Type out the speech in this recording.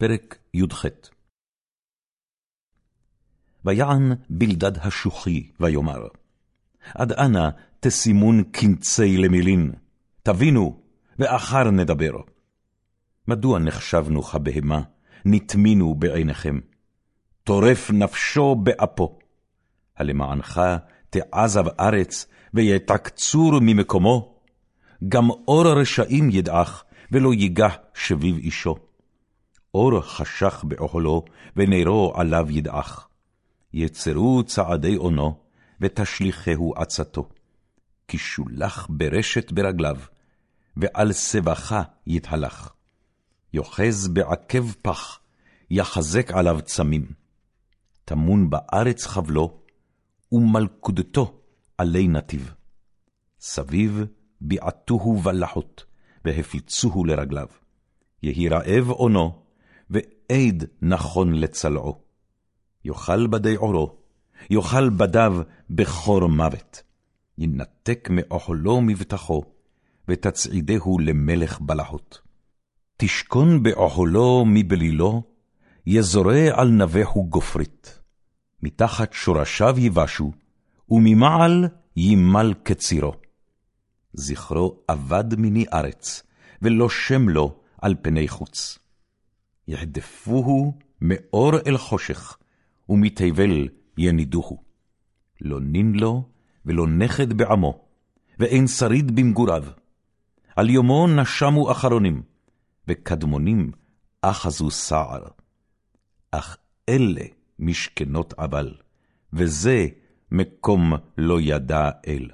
פרק י"ח ויען בלדד השוחי, ויאמר, עד אנה תסימון קנצי למילין, תבינו, ואחר נדבר. מדוע נחשבנו כבהמה, נטמינו בעיניכם? טורף נפשו באפו. הלמענך תעזב ארץ, ויעתק צור ממקומו? גם אור הרשעים ידעך, ולא ייגח שביב אישו. אור חשך באוכלו, ונרו עליו ידעך. יצרו צעדי אונו, ותשליכהו עצתו. כי שולח ברשת ברגליו, ועל סבכה יתהלך. יאחז בעקב פח, יחזק עליו צמים. טמון בארץ חבלו, ומלכודתו עלי נתיב. סביב ביעטוהו בלחות, והפיצוהו לרגליו. יהי רעב אונו, ועד נכון לצלעו. יאכל בדי עורו, יאכל בדיו בכור מוות. ינתק מאוכלו מבטחו, ותצעידהו למלך בלחות. תשכון באוכלו מבלילו, יזורה על נבהו גופרית. מתחת שורשיו יבשו, וממעל ימל קצירו. זכרו אבד מני ארץ, ולא שם לו על פני חוץ. יחדפוהו מאור אל חושך, ומתבל ינידוהו. לא נין לו, ולא נכד בעמו, ואין שריד במגוריו. על יומו נשמו אחרונים, וקדמונים אחזו סער. אך אלה משכנות עבל, וזה מקום לא ידע אל.